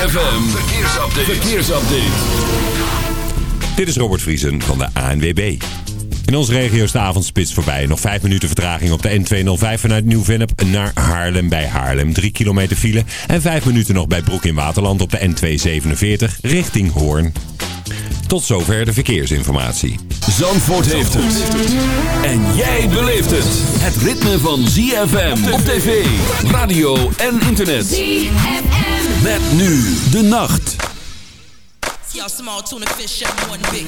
ZFM, verkeersupdate. verkeersupdate. Dit is Robert Vriesen van de ANWB. In onze regio is de avondspits voorbij. Nog 5 minuten vertraging op de N205 vanuit Nieuw-Vennep naar Haarlem bij Haarlem. 3 kilometer file. En 5 minuten nog bij Broek in Waterland op de N247 richting Hoorn. Tot zover de verkeersinformatie. Zandvoort heeft het. En jij beleeft het. Het ritme van ZFM op tv, radio en internet. ZFM. Met nu de nacht.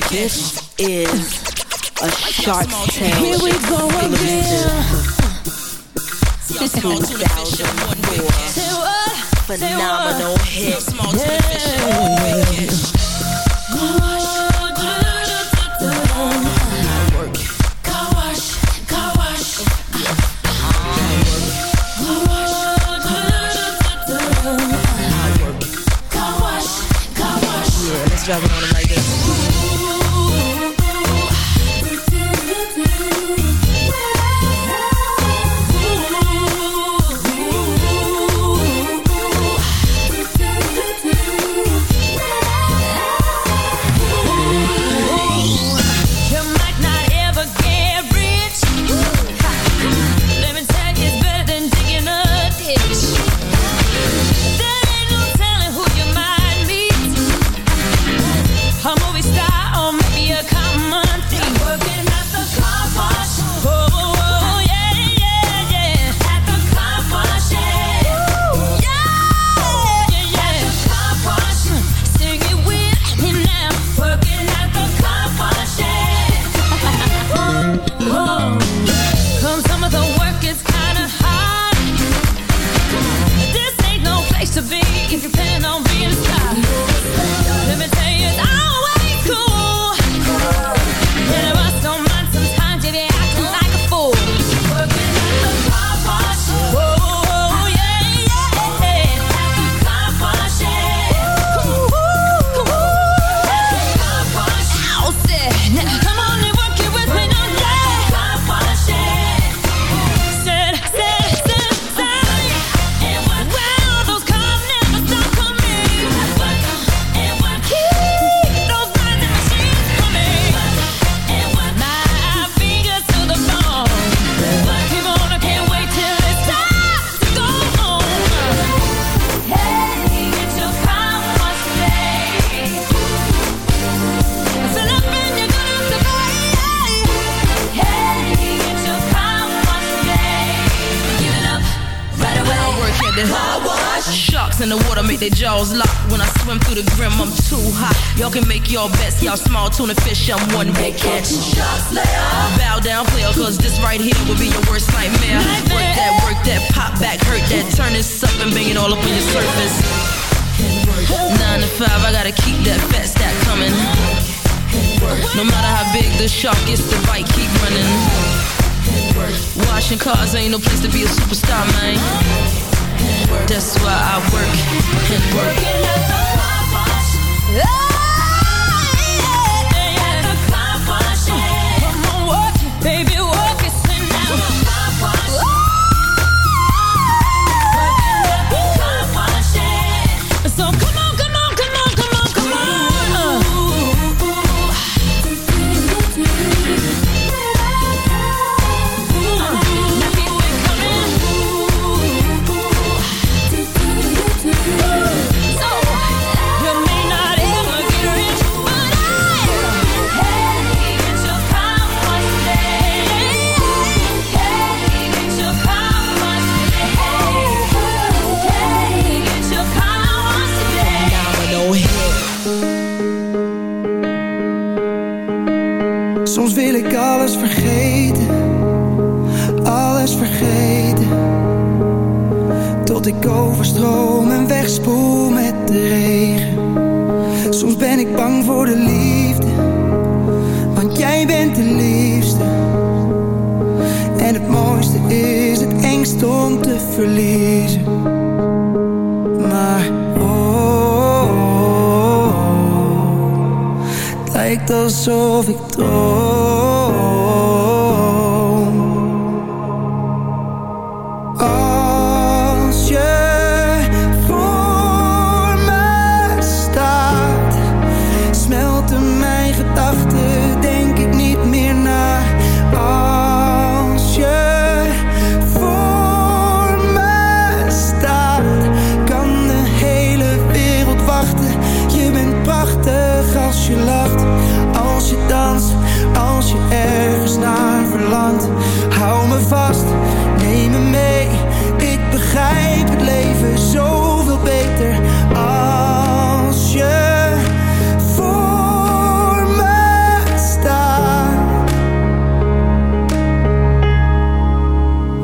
This is a shark tale. Here we go again. 2004 phenomenal hit. driving on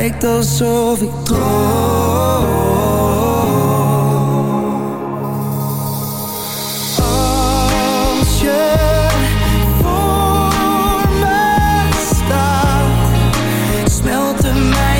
lijkt alsof ik droom. Als je voor me staat, smelt mij.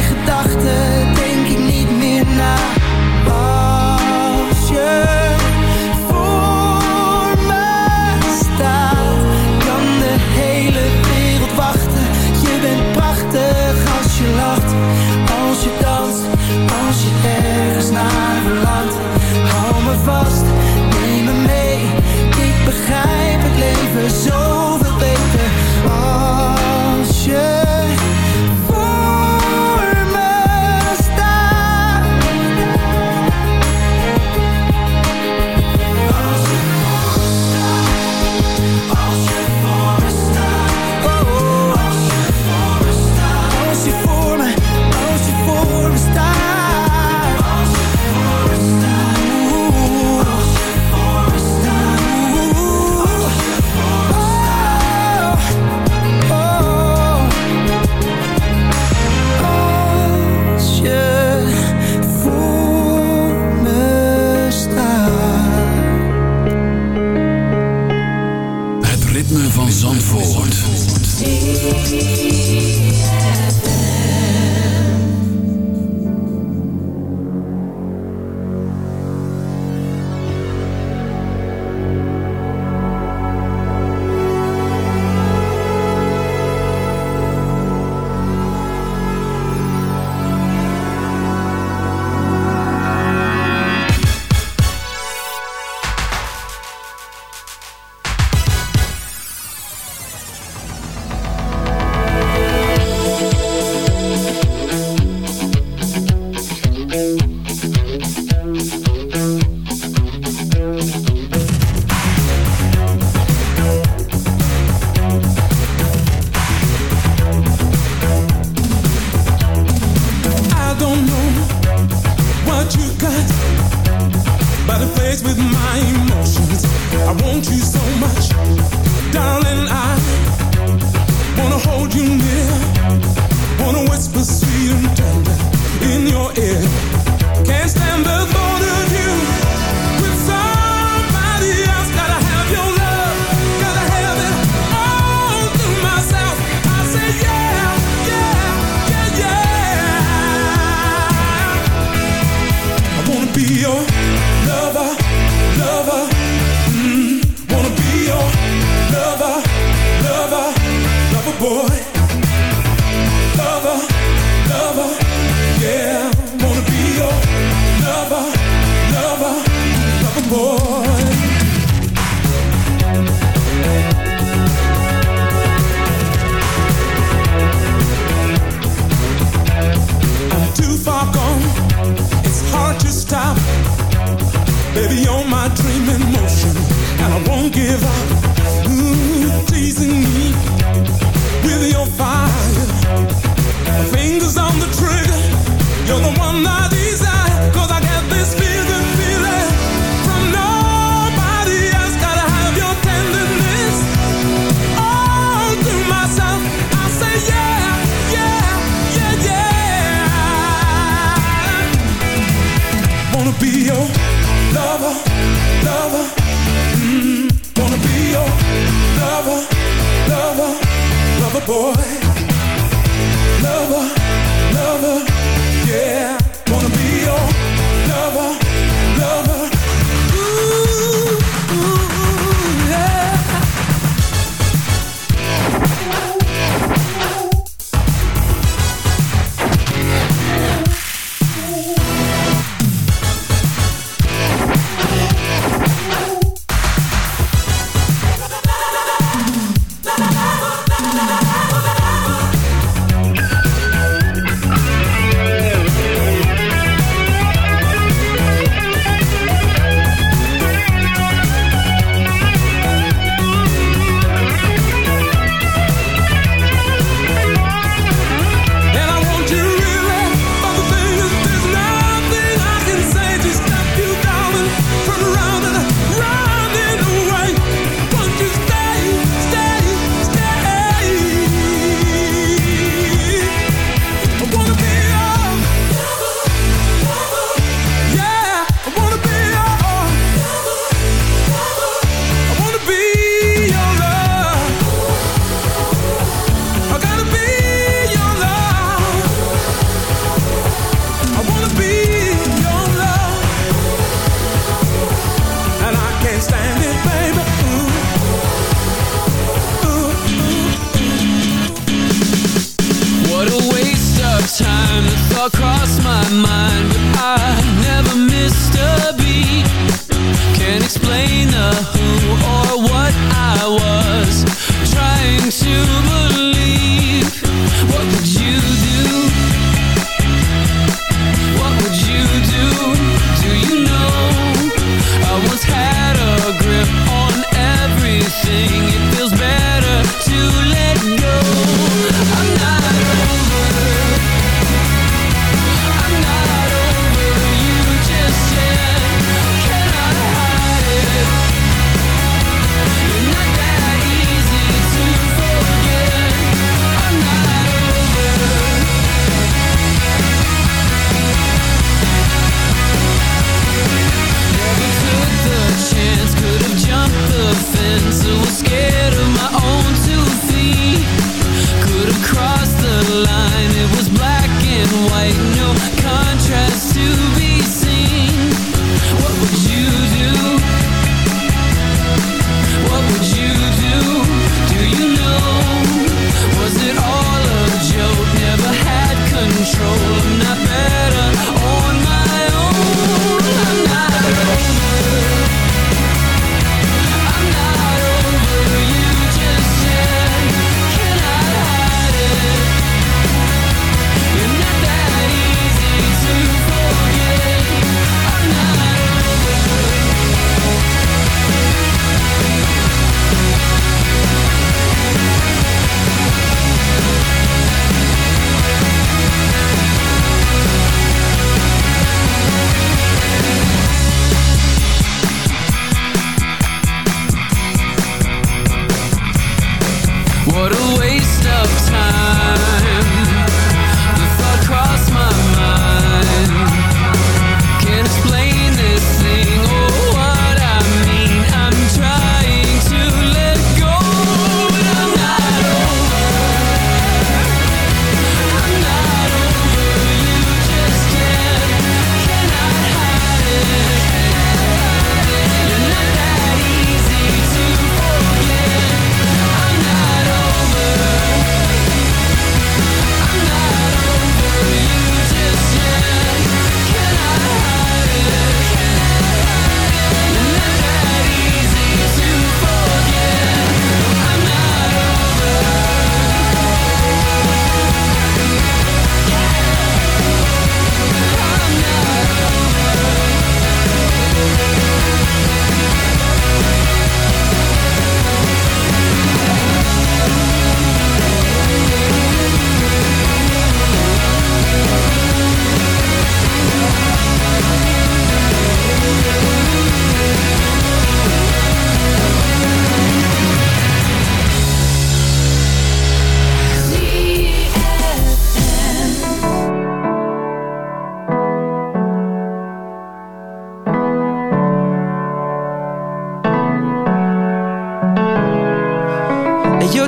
my dream in motion, and I won't give up. boy, lover, lover, yeah.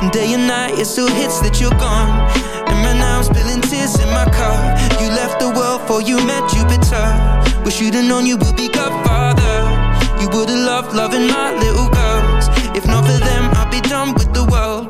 And day and night it still hits that you're gone. And right now I'm spilling tears in my car You left the world for you met Jupiter. Wish you'd have known you would be godfather. You would have loved loving my little girls. If not for them I'd be done with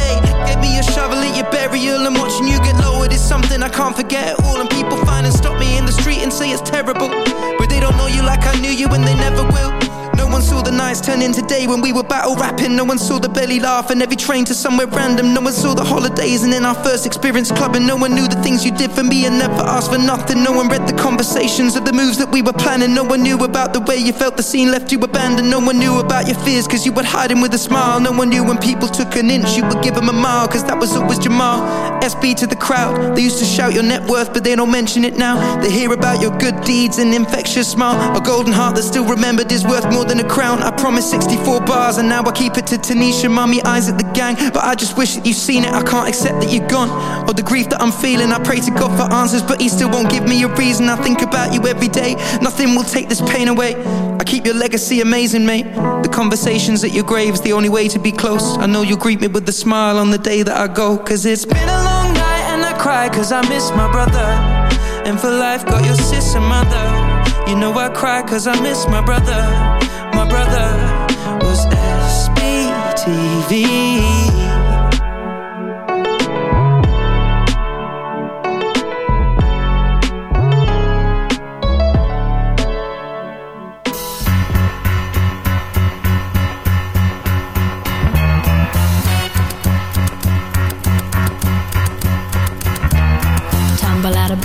They gave me a shovel at your burial, and watching you get lowered is something I can't forget. at All and people find and stop me in the street and say it's terrible, but they don't know you like I knew you, and they never will. No one saw the nights turn into day when we were battle rapping. No one saw the belly laugh and every train to somewhere random. No one saw the holidays and then our first experience clubbing. No one knew the things you did for me and never asked for nothing. No one read conversations of the moves that we were planning. No one knew about the way you felt the scene left you abandoned. No one knew about your fears cause you would hide them with a smile. No one knew when people took an inch you would give them a mile cause that was always Jamal. SB to the crowd. They used to shout your net worth but they don't mention it now. They hear about your good deeds and infectious smile. A golden heart that still remembered is worth more than a crown I promised 64 bars and now I keep it to Tanisha Mummy eyes at the gang But I just wish that you've seen it I can't accept that you're gone Or the grief that I'm feeling I pray to God for answers But he still won't give me a reason I think about you every day. Nothing will take this pain away. I keep your legacy amazing mate. The conversations at your grave's the only way to be close. I know you'll greet me with a smile on the day that I go. Cause it's been a long night and I cry cause I miss my brother. And for life got your sister mother. You know I cry cause I miss my brother. My brother was SBTV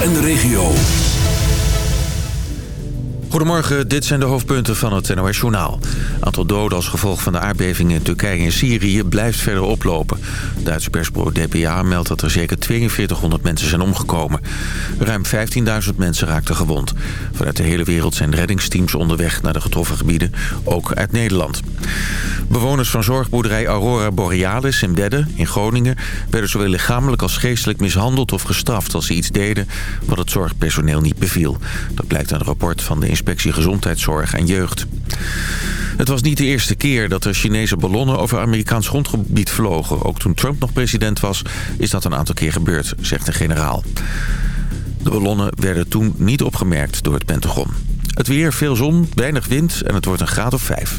En de regio. Goedemorgen, dit zijn de hoofdpunten van het NOS Journaal. Aantal doden als gevolg van de aardbevingen in Turkije en Syrië blijft verder oplopen. Duitse persbureau DPA meldt dat er zeker 4200 mensen zijn omgekomen. Ruim 15.000 mensen raakten gewond. Vanuit de hele wereld zijn reddingsteams onderweg naar de getroffen gebieden, ook uit Nederland. Bewoners van zorgboerderij Aurora Borealis in Wedde in Groningen... werden zowel lichamelijk als geestelijk mishandeld of gestraft... als ze iets deden wat het zorgpersoneel niet beviel. Dat blijkt uit een rapport van de Inspectie Gezondheidszorg en Jeugd. Het was niet de eerste keer dat er Chinese ballonnen over Amerikaans grondgebied vlogen. Ook toen Trump nog president was, is dat een aantal keer gebeurd, zegt de generaal. De ballonnen werden toen niet opgemerkt door het Pentagon. Het weer, veel zon, weinig wind en het wordt een graad of vijf.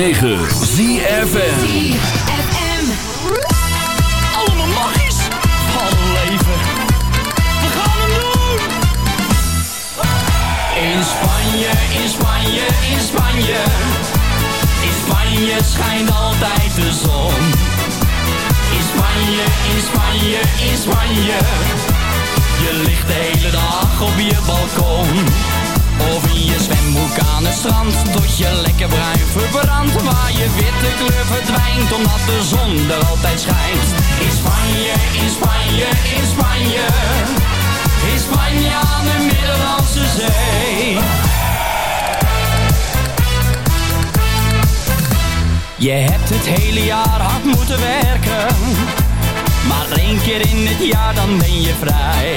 106.9 ZFN In Spanje, in Spanje, in Spanje schijnt altijd de zon. In Spanje, in Spanje, in Spanje, je ligt de hele dag op je balkon. Of in je zwembroek aan het strand Tot je lekker bruin verbrandt Waar je witte kleur verdwijnt Omdat de zon er altijd schijnt. In Spanje, in Spanje, in Spanje. In Spanje aan de Middellandse Zee. Je hebt het hele jaar hard moeten werken Maar één keer in het jaar dan ben je vrij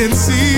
can see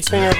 lead singer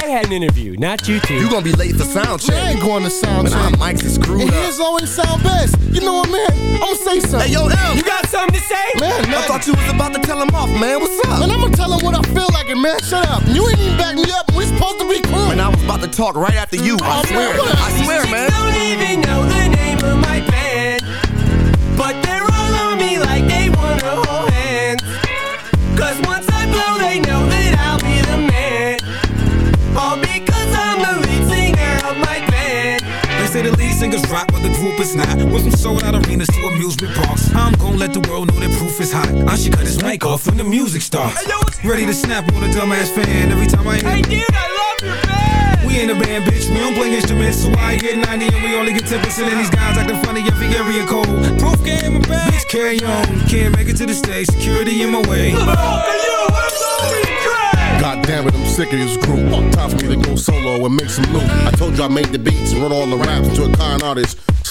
had an interview, not you two. You gonna be late for sound check. I ain't going to sound When our check. mics is screwed And up. his always sound best. You know what, man? I'm gonna say something. Hey, yo, L. You got something to say? Man, man. I thought you was about to tell him off, man. What's up? Man, I'm gonna tell him what I feel like, and man, shut up. You ain't even back me up. We supposed to be cool. Man, I was about to talk right after you. I Oh, swear. man. I swear, man. Rock, but the group is not. Went from sold out arenas to amusement parks. I'm gon' let the world know that proof is hot. I should cut his mic off when the music starts. Ready to snap on a dumbass fan every time I hear. Hey, dude, I love your band. We in a band, bitch. We don't play instruments, so I get 90 and we only get 10%. And these guys acting funny every area code. Proof game, my bad. Bitch, carry on. Can't make it to the stage. Security in my way. God damn it, I'm sick of this group. Time for me to go solo and make some loot. I told you I made the beats and wrote all the raps to a con artist.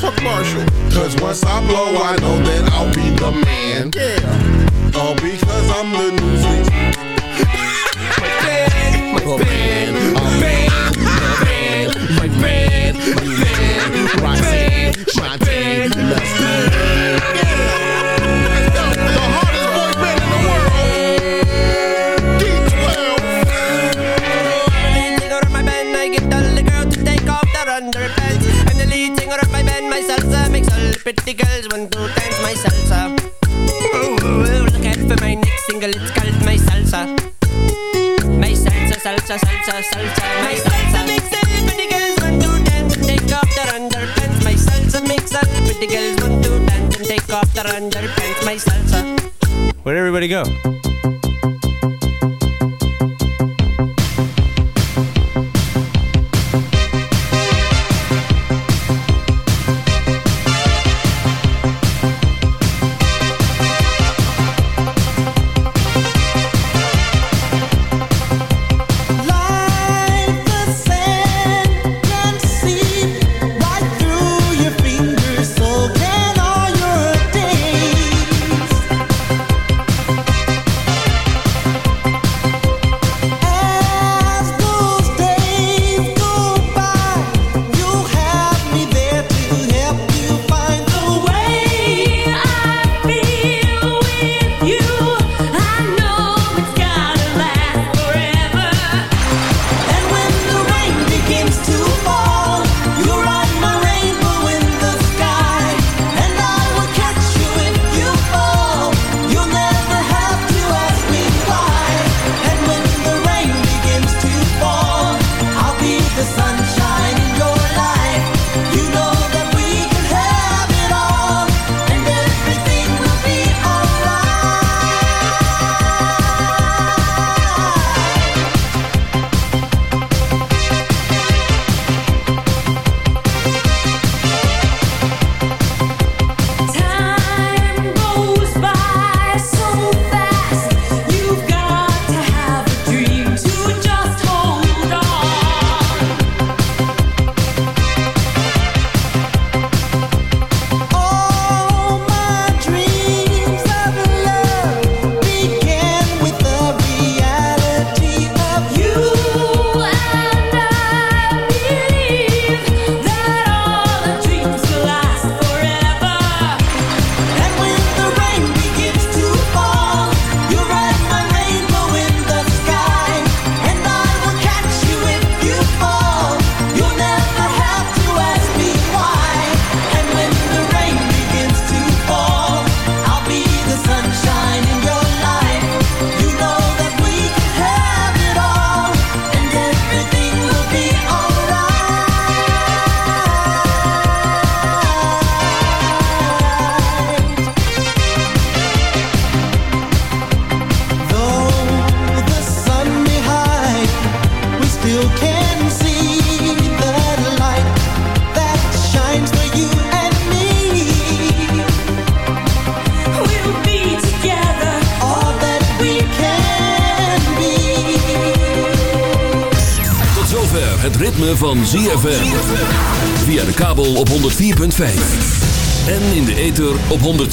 Fuck Marshall. Cause once I blow, I know that I'll be the man. Yeah. All because I'm the new my band, my band, Ciao.